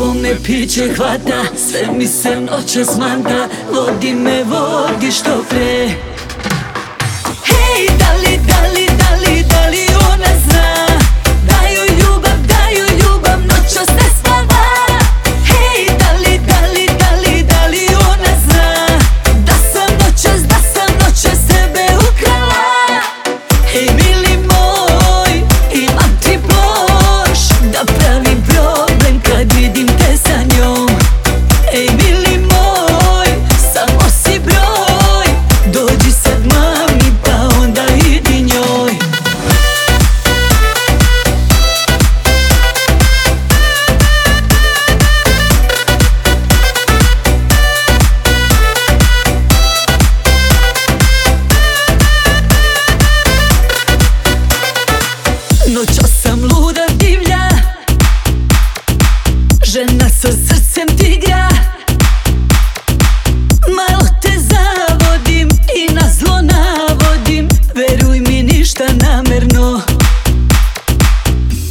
Ovo me piće hvata Sve mi se noćas manda Vodi me, vodi što pre. Hej, da li, da li, da li, da li ona zna? Da joj ljubav, da joj ljubav noćas ne spava. Hej, da li, da li, da li, da li ona zna? Da sam noćas, da sam noćas sebe ukrala. Hej, mili Noćo sam luda divlja. Žena sa srcem tigra. Malo te zavodim i na zlo navodim. Veruj mi ništa namerno.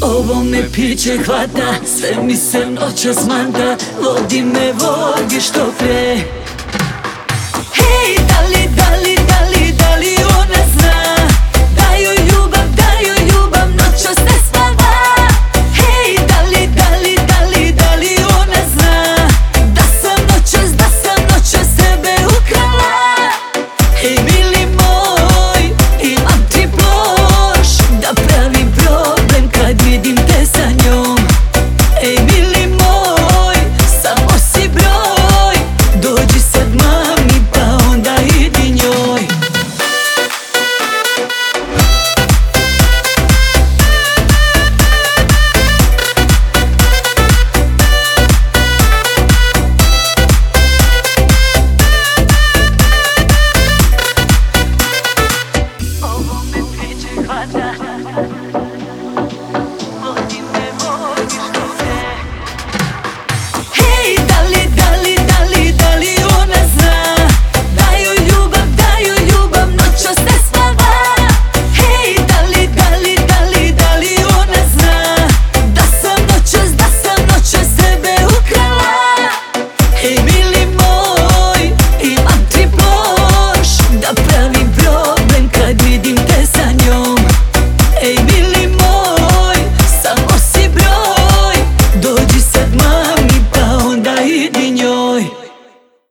Ovo me piće hvata, sve mi se noćas manda Vodi me, vodi što pre